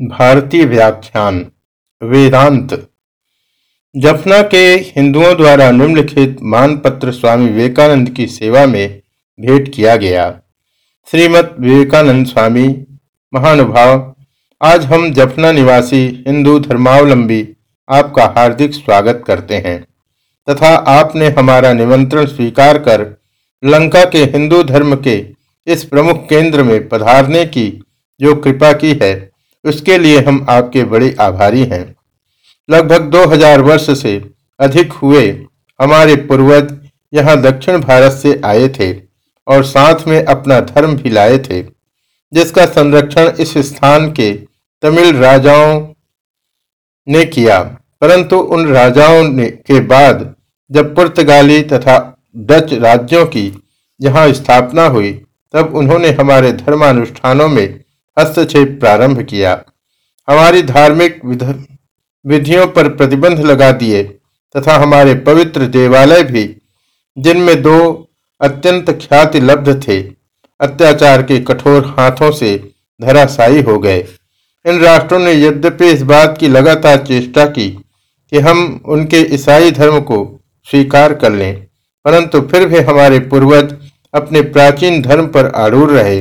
भारतीय व्याख्यान, वेदांत। जफना के हिंदुओं द्वारा निम्नलिखित मानपत्र स्वामी विवेकानंद की सेवा में भेंट किया गया। श्रीमद विवेकानंद स्वामी, महानुभाव, आज हम जफना निवासी हिंदू धर्मावलंबी आपका हार्दिक स्वागत करते हैं। तथा आपने हमारा निमंत्रण स्वीकार कर लंका के हिंदू धर्म के इस प्रमुख केंद्र में पधारने की जो कृपा की है उसके लिए हम आपके बड़े आभारी हैं। लगभग 2000 वर्ष से अधिक हुए हमारे पूर्वज यहाँ दक्षिण भारत से आए थे और साथ में अपना धर्म भी लाए थे, जिसका संरक्षण इस स्थान के तमिल राजाओं ने किया। परंतु उन राजाओं ने के बाद जब पुर्तगाली तथा डच राज्यों की यहाँ स्थापना हुई, तब उन्होंने हमारे धर्मानुष्ठानों में हस्तक्षेप प्रारंभ किया। हमारी धार्मिक विधियों पर प्रतिबंध लगा दिए तथा हमारे पवित्र देवालय भी, जिनमें दो अत्यंत ख्याति लब्ध थे, अत्याचार के कठोर हाथों से धराशायी हो गए। इन राष्ट्रों ने यद्यपि इस बात की लगातार चेष्टा की कि हम उनके ईसाई धर्म को स्वीकार कर लें, परंतु फिर भी हमारे पूर्वज अपने प्राचीन धर्म पर आरूढ़ रहे।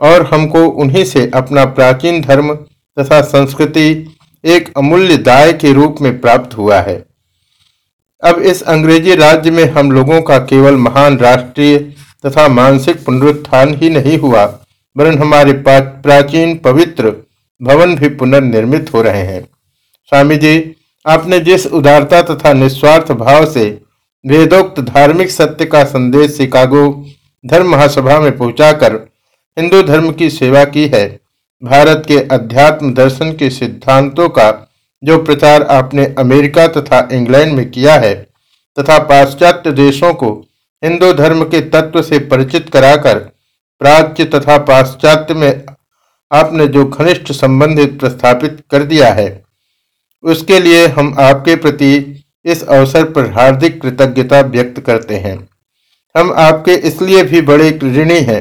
और हमको उन्हीं से अपना प्राचीन धर्म तथा संस्कृति एक अमूल्य दाय के रूप में प्राप्त हुआ है। अब इस अंग्रेज़ी राज्य में हम लोगों का केवल महान राष्ट्रीय तथा मानसिक पुनरुत्थान ही नहीं हुआ, वरन हमारे प्राचीन पवित्र भवन भी पुनर्निर्मित हो रहे हैं। स्वामी जी, आपने जिस उदारता तथा निस्वार्थ भाव से वेदोक्त धार्मिक सत्य का संदेश शिकागो धर्म महासभा में पहुंचाकर हिंदू धर्म की सेवा की है। भारत के अध्यात्म दर्शन के सिद्धांतों का जो प्रचार आपने अमेरिका तथा इंग्लैंड में किया है, तथा पाश्चात्य देशों को हिंदू धर्म के तत्व से परिचित कराकर प्राच्य तथा पाश्चात्य में आपने जो घनिष्ठ संबंधित प्रस्थापित कर दिया है, उसके लिए हम आपके प्रति इस अवसर पर हार्दिक कृतज्ञता व्यक्त करते हैं। हम आपके इसलिए भी बड़े ऋणी हैं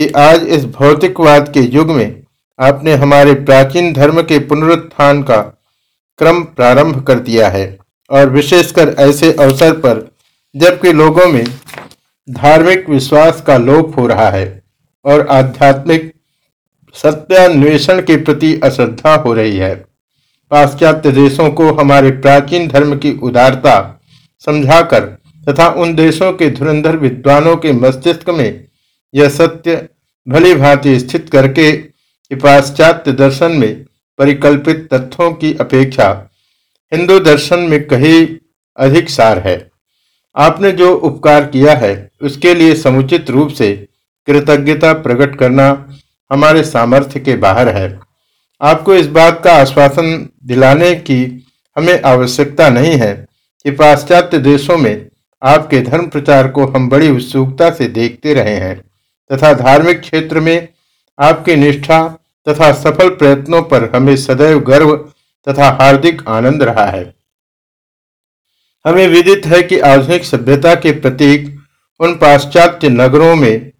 कि आज इस भौतिकवाद के युग में आपने हमारे प्राचीन धर्म के पुनरुत्थान का क्रम प्रारंभ कर दिया है। और विशेषकर ऐसे अवसर पर जबकि लोगों में धार्मिक विश्वास का लोप हो रहा है और आध्यात्मिक सत्यान्वेषण के प्रति अश्रद्धा हो रही है। पाश्चात्य देशों को हमारे प्राचीन धर्म की उदारता समझाकर तथा उन देशों के धुरंधर विद्वानों के मस्तिष्क में यह सत्य भली भांति स्थित करके पाश्चात्य दर्शन में परिकल्पित तथ्यों की अपेक्षा हिंदू दर्शन में कहीं अधिक सार है। आपने जो उपकार किया है, उसके लिए समुचित रूप से कृतज्ञता प्रकट करना हमारे सामर्थ्य के बाहर है। आपको इस बात का आश्वासन दिलाने की हमें आवश्यकता नहीं है कि पाश्चात्य देशों में आपके धर्म प्रचार को हम बड़ी उत्सुकता से देखते रहे हैं। तथा धार्मिक क्षेत्र में आपकी निष्ठा तथा सफल प्रयत्नों पर हमें सदैव गर्व तथा हार्दिक आनंद रहा है। हमें विदित है कि आधुनिक सभ्यता के प्रतीक उन पाश्चात्य नगरों में,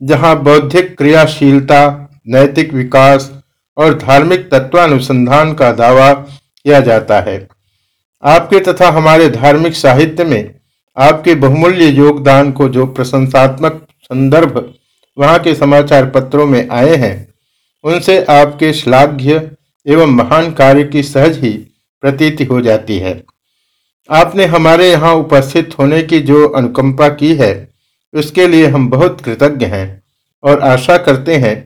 जहाँ बौद्धिक क्रियाशीलता, नैतिक विकास और धार्मिक तत्वानुसंधान का दावा किया जाता है। आपके तथा हमारे धार्मिक साहित्य में आपके बहुमूल्य योगदान को जो प्रशंसात्मक संदर्भ वहाँ के समाचार पत्रों में आए हैं। उनसे आपके श्लाघ्य एवं महान कार्य की सहज ही प्रतीति हो जाती है। आपने हमारे यहाँ उपस्थित होने की जो अनुकंपा की है, उसके लिए हम बहुत कृतज्ञ हैं और आशा करते हैं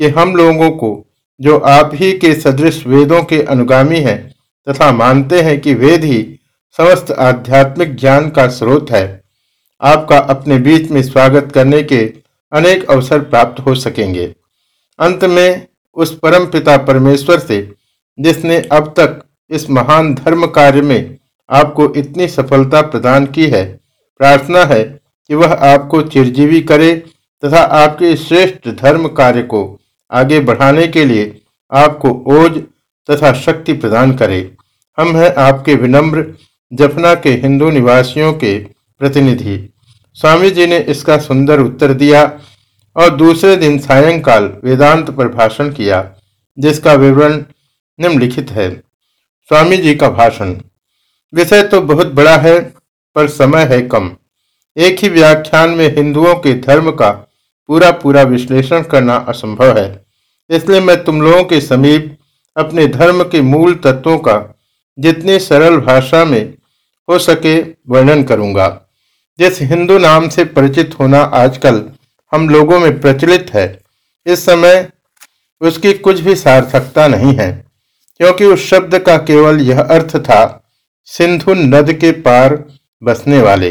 कि हम लोगों को, जो आप ही के सदृश वेदों के अनुगामी हैं, तथा मानते हैं कि वेद ही समस्त आध्यात्मिक ज्ञान का स्रोत है। आपका अपने बीच में स्वागत करने के अनेक अवसर प्राप्त हो सकेंगे। अंत में, उस परम पिता परमेश्वर से, जिसने अब तक इस महान धर्म कार्य में आपको इतनी सफलता प्रदान की है, प्रार्थना है कि वह आपको चिरजीवी करे तथा आपके श्रेष्ठ धर्म कार्य को आगे बढ़ाने के लिए आपको ओज तथा शक्ति प्रदान करे। हम हैं आपके विनम्र जफना के हिंदू निवासियों के प्रतिनिधि। स्वामी जी ने इसका सुंदर उत्तर दिया और दूसरे दिन सायंकाल वेदांत पर भाषण किया, जिसका विवरण निम्नलिखित है। स्वामी जी का भाषण, विषय तो बहुत बड़ा है, पर समय है कम। एक ही व्याख्यान में हिंदुओं के धर्म का पूरा पूरा विश्लेषण करना असंभव है। इसलिए मैं तुम लोगों के समीप अपने धर्म के मूल तत्वों का जितनी सरल भाषा में हो सके वर्णन करूँगा। जिस हिंदू नाम से परिचित होना आजकल हम लोगों में प्रचलित है, इस समय उसकी कुछ भी सार्थकता नहीं है, क्योंकि उस शब्द का केवल यह अर्थ था, सिंधु नद के पार बसने वाले।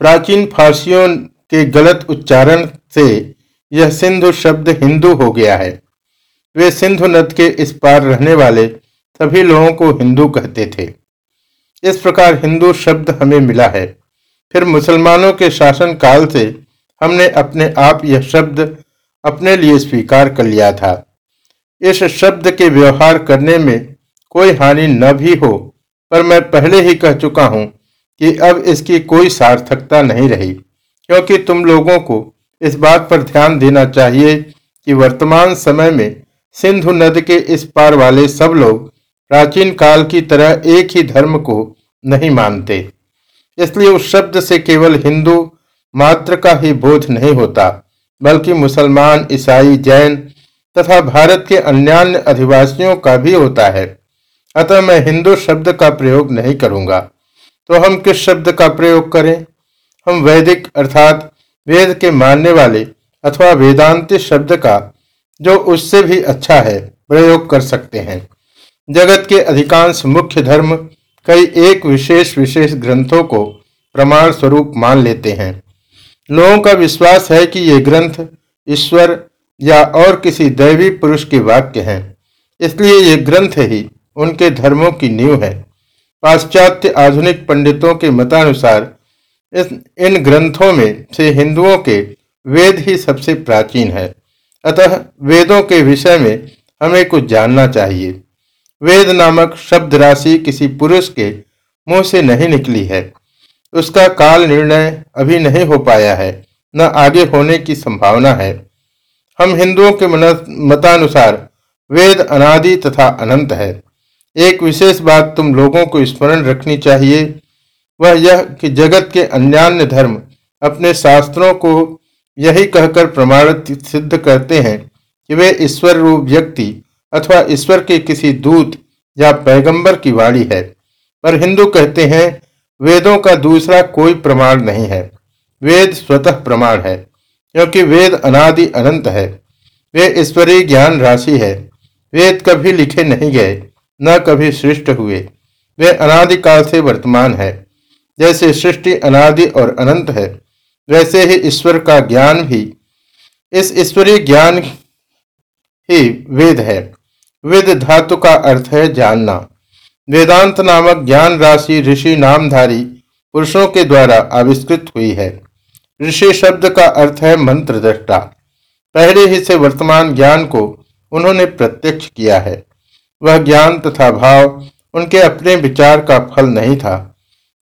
प्राचीन फारसियों के गलत उच्चारण से यह सिंधु शब्द हिंदू हो गया है। वे सिंधु नद के इस पार रहने वाले सभी लोगों को हिंदू कहते थे। इस प्रकार हिंदू शब्द हमें मिला है। फिर मुसलमानों के शासन काल से हमने अपने आप यह शब्द अपने लिए स्वीकार कर लिया था। इस शब्द के व्यवहार करने में कोई हानि न भी हो, पर मैं पहले ही कह चुका हूँ कि अब इसकी कोई सार्थकता नहीं रही, क्योंकि तुम लोगों को इस बात पर ध्यान देना चाहिए कि वर्तमान समय में सिंधु नद के इस पार वाले सब लोग प्राचीन काल की तरह एक ही धर्म को नहीं मानते। इसलिए उस शब्द से केवल हिंदू मात्र का ही बोध नहीं होता, बल्कि मुसलमान, ईसाई, जैन तथा भारत के अन्य अधिवासियों का भी होता है। अतः मैं हिंदू शब्द का प्रयोग नहीं करूँगा। तो हम किस शब्द का प्रयोग करें? हम वैदिक अर्थात वेद के मानने वाले अथवा वेदांत शब्द का, जो उससे भी अच्छा है, प्रयोग कर सकते हैं। जगत के अधिकांश मुख्य धर्म कई एक विशेष विशेष ग्रंथों को प्रमाण स्वरूप मान लेते हैं। लोगों का विश्वास है कि ये ग्रंथ ईश्वर या और किसी दैवी पुरुष के वाक्य हैं। इसलिए ये ग्रंथ ही उनके धर्मों की नींव है। पाश्चात्य आधुनिक पंडितों के मतानुसार इस, इन ग्रंथों में से हिंदुओं के वेद ही सबसे प्राचीन है। अतः वेदों के विषय में हमें कुछ जानना चाहिए। वेद नामक शब्द राशि किसी पुरुष के मुँह से नहीं निकली है। उसका काल निर्णय अभी नहीं हो पाया है, न आगे होने की संभावना है। हम हिंदुओं के मतानुसार वेद अनादि तथा अनंत है। एक विशेष बात तुम लोगों को स्मरण रखनी चाहिए, वह यह कि जगत के अन्यान्य धर्म अपने शास्त्रों को यही कहकर प्रमाणित सिद्ध करते हैं कि वे ईश्वर रूप व्यक्ति अथवा ईश्वर के किसी दूत या पैगंबर की वाणी है। पर हिंदू कहते हैं, वेदों का दूसरा कोई प्रमाण नहीं है। वेद स्वतः प्रमाण है, क्योंकि वेद अनादि अनंत है। वे ईश्वरीय ज्ञान राशि है। वेद कभी लिखे नहीं गए, न कभी सृष्ट हुए। वे अनादिकाल से वर्तमान है। जैसे सृष्टि अनादि और अनंत है, वैसे ही ईश्वर का ज्ञान भी। इस ईश्वरीय ज्ञान ही वेद है। वेद धातु का अर्थ है जानना। वेदांत नामक ज्ञान राशि ऋषि नामधारी पुरुषों के द्वारा आविष्कृत हुई है। ऋषि शब्द का अर्थ है मंत्र दृष्टा पहले ही से वर्तमान ज्ञान को उन्होंने प्रत्यक्ष किया है। वह ज्ञान तथा भाव, उनके अपने विचार का फल नहीं था।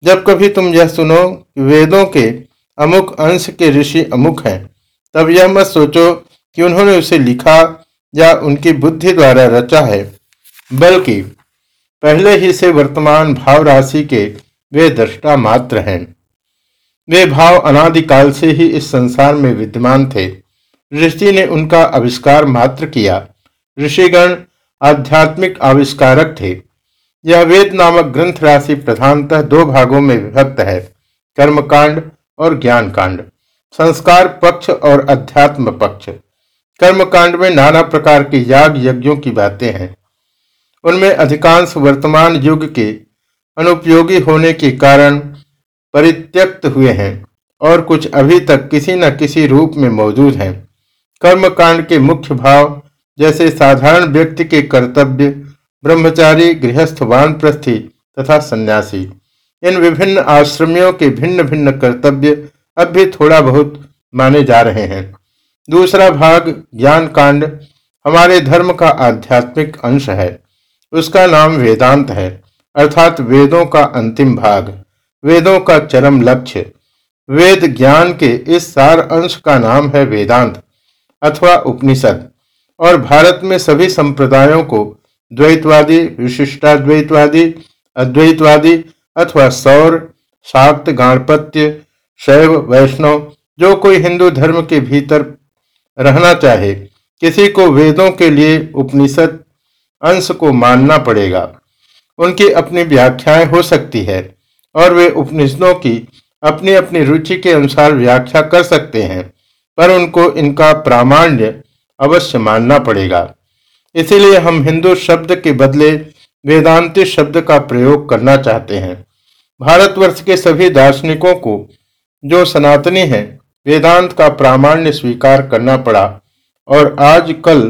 जब कभी तुम यह सुनो कि वेदों के अमुक अंश के ऋषि अमुक हैं, तब यह मत सोचो कि उन्होंने उसे लिखा या उनकी बुद्धि द्वारा रचा है, बल्कि पहले ही से वर्तमान भाव राशि के वे दृष्टा मात्र हैं। वे भाव अनादिकाल से ही इस संसार में विद्यमान थे। ऋषि ने उनका आविष्कार मात्र किया। ऋषिगण आध्यात्मिक आविष्कारक थे। यह वेद नामक ग्रंथ राशि प्रधानतः दो भागों में विभक्त है, कर्मकांड और ज्ञान कांड संस्कार पक्ष और अध्यात्म पक्ष। कर्मकांड में नाना प्रकार के याग यज्ञों की बातें हैं। उनमें अधिकांश वर्तमान युग के अनुपयोगी होने के कारण परित्यक्त हुए हैं और कुछ अभी तक किसी न किसी रूप में मौजूद हैं। कर्मकांड के मुख्य भाव जैसे साधारण व्यक्ति के कर्तव्य, ब्रह्मचारी, गृहस्थ, वानप्रस्थी तथा सन्यासी। इन विभिन्न आश्रमियों के भिन्न भिन्न कर्तव्य अब भी थोड़ा बहुत माने जा रहे हैं। दूसरा भाग ज्ञान कांड हमारे धर्म का आध्यात्मिक अंश है। उसका नाम वेदांत है, अर्थात वेदों का अंतिम भाग, वेदों का चरम लक्ष्य। वेद ज्ञान के इस सार अंश का नाम है वेदांत अथवा उपनिषद। और भारत में सभी संप्रदायों को द्वैतवादी विशिष्टाद्वैतवादी अद्वैतवादी अथवा सौर, शाक्त, गाणपत्य, शैव, वैष्णव, जो कोई हिंदू धर्म के भीतर रहना चाहे। किसी को वेदों के लिए उपनिषद अंश को मानना पड़ेगा। उनकी अपनी व्याख्याएँ हो सकती है और वे उपनिषदों की अपनी अपनी रुचि के अनुसार व्याख्या कर सकते हैं, पर उनको इनका प्रामाण्य अवश्य मानना पड़ेगा। इसीलिए हम हिंदू शब्द के बदले वेदांति शब्द का प्रयोग करना चाहते हैं। भारतवर्ष के सभी दार्शनिकों को जो सनातनी हैं वेदांत का प्रामाण्य स्वीकार करना पड़ा। और आज कल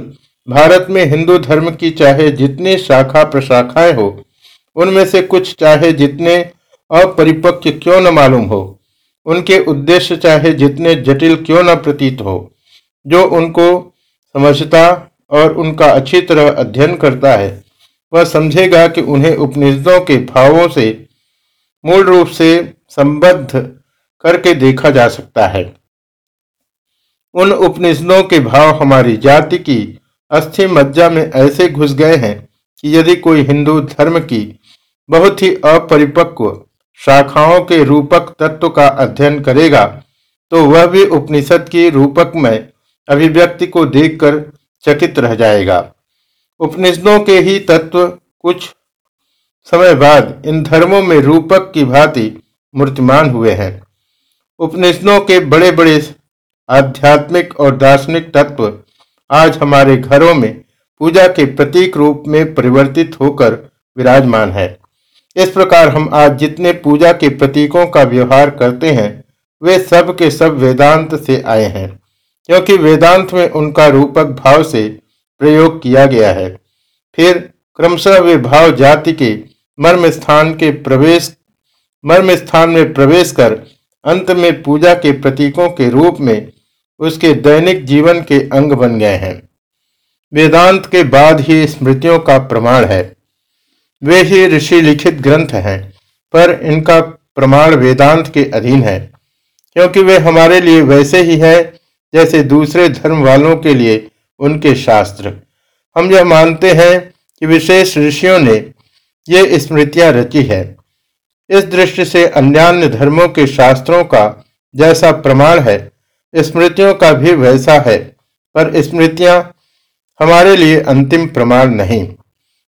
भारत में हिंदू धर्म की चाहे जितनी शाखा प्रशाखाएँ हो, उनमें से कुछ चाहे जितने अपरिपक्व क्यों न मालूम हो, उनके उद्देश्य चाहे जितने जटिल क्यों न प्रतीत हो, जो उनको समझता और उनका अच्छी तरह अध्ययन करता है, वह समझेगा कि उन्हें उपनिषदों के भावों से मूल रूप से संबद्ध करके देखा जा सकता है। उन उपनिषदों के भाव हमारी जाति की अस्थि मज्जा में ऐसे घुस गए हैं कि यदि कोई हिंदू धर्म की बहुत ही अपरिपक्व शाखाओं के रूपक तत्व का अध्ययन करेगा तो वह भी उपनिषद की रूपक में अभिव्यक्ति को देखकर चकित रह जाएगा। उपनिषदों के ही तत्व कुछ समय बाद इन धर्मों में रूपक की भांति मूर्तिमान हुए हैं। उपनिषदों के बड़े बड़े आध्यात्मिक और दार्शनिक तत्व आज हमारे घरों में पूजा के प्रतीक रूप में परिवर्तित होकर विराजमान है। इस प्रकार हम आज जितने पूजा के प्रतीकों का व्यवहार करते हैं, वे सब के सब वेदांत से आए हैं, क्योंकि वेदांत में उनका रूपक भाव से प्रयोग किया गया है। फिर क्रमशः वे भाव जाति के मर्म स्थान के प्रवेश, मर्म स्थान में प्रवेश कर अंत में पूजा के प्रतीकों के रूप में उसके दैनिक जीवन के अंग बन गए हैं। वेदांत के बाद ही स्मृतियों का प्रमाण है। वे ही ऋषि लिखित ग्रंथ हैं, पर इनका प्रमाण वेदांत के अधीन है, क्योंकि वे हमारे लिए वैसे ही है, जैसे दूसरे धर्म वालों के लिए उनके शास्त्र। हम यह मानते हैं कि विशेष ऋषियों ने ये स्मृतियाँ रची है। इस दृष्टि से अन्यान्य धर्मों के शास्त्रों का जैसा प्रमाण है स्मृतियों का भी वैसा है, पर स्मृतियाँ हमारे लिए अंतिम प्रमाण नहीं।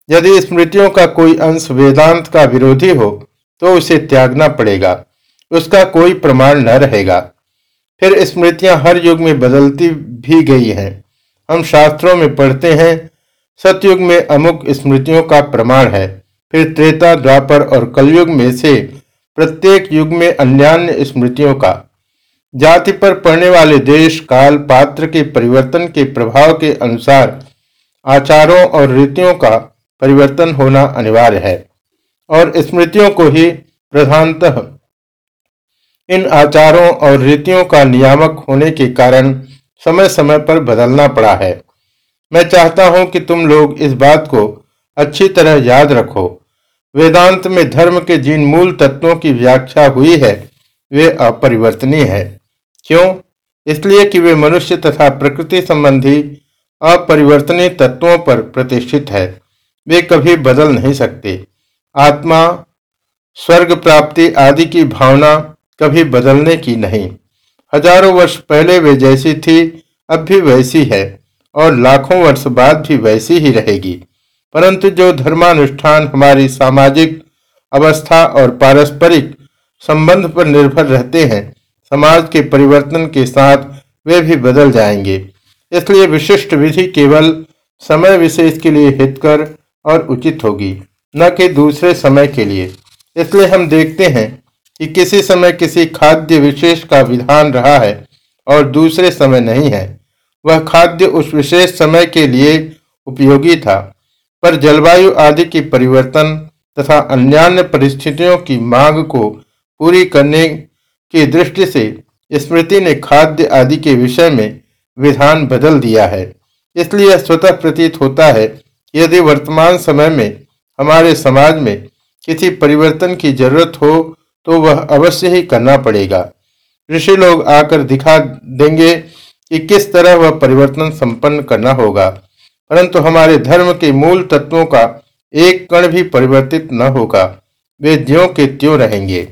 यदि स्मृतियों का कोई अंश वेदांत का विरोधी हो तो उसे त्यागना पड़ेगा, उसका कोई प्रमाण न रहेगा। फिर स्मृतियाँ हर युग में बदलती भी गई हैं। हम शास्त्रों में पढ़ते हैं, सतयुग में अमुक स्मृतियों का प्रमाण है, फिर त्रेता, द्वापर और कलयुग में से प्रत्येक युग में अन्यान्य स्मृतियों का। जाति पर पड़ने वाले देश काल पात्र के परिवर्तन के प्रभाव के अनुसार आचारों और रीतियों का परिवर्तन होना अनिवार्य है और स्मृतियों को ही प्रधानतः इन आचारों और रीतियों का नियामक होने के कारण समय समय पर बदलना पड़ा है। मैं चाहता हूँ कि तुम लोग इस बात को अच्छी तरह याद रखो। वेदांत में धर्म के जिन मूल तत्वों की व्याख्या हुई है, वे अपरिवर्तनीय है। क्यों? इसलिए कि वे मनुष्य तथा प्रकृति संबंधी अपरिवर्तनीय तत्वों पर प्रतिष्ठित है। वे कभी बदल नहीं सकते। आत्मा, स्वर्ग प्राप्ति आदि की भावना कभी बदलने की नहीं। हज़ारों वर्ष पहले वे जैसी थी, अब भी वैसी है, और लाखों वर्ष बाद भी वैसी ही रहेगी। परंतु जो धर्मानुष्ठान हमारी सामाजिक अवस्था और पारस्परिक संबंध पर निर्भर रहते हैं समाज के परिवर्तन के साथ वे भी बदल जाएँगे। इसलिए विशिष्ट विधि केवल समय विशेष के लिए हितकर और उचित होगी, न कि दूसरे समय के लिए। इसलिए हम देखते हैं कि किसी समय किसी खाद्य विशेष का विधान रहा है और दूसरे समय नहीं है। वह खाद्य उस विशेष समय के लिए उपयोगी था, पर जलवायु आदि की परिवर्तन तथा अन्यान्य परिस्थितियों की मांग को पूरी करने की दृष्टि से स्मृति ने खाद्य आदि के विषय में विधान बदल दिया है। इसलिए स्वतः प्रतीत होता है यदि वर्तमान समय में हमारे समाज में किसी परिवर्तन की ज़रूरत हो तो वह अवश्य ही करना पड़ेगा। ऋषि लोग आकर दिखा देंगे कि किस तरह वह परिवर्तन संपन्न करना होगा। परंतु हमारे धर्म के मूल तत्वों का एक कण भी परिवर्तित न होगा। वे ज्यों के त्यों रहेंगे।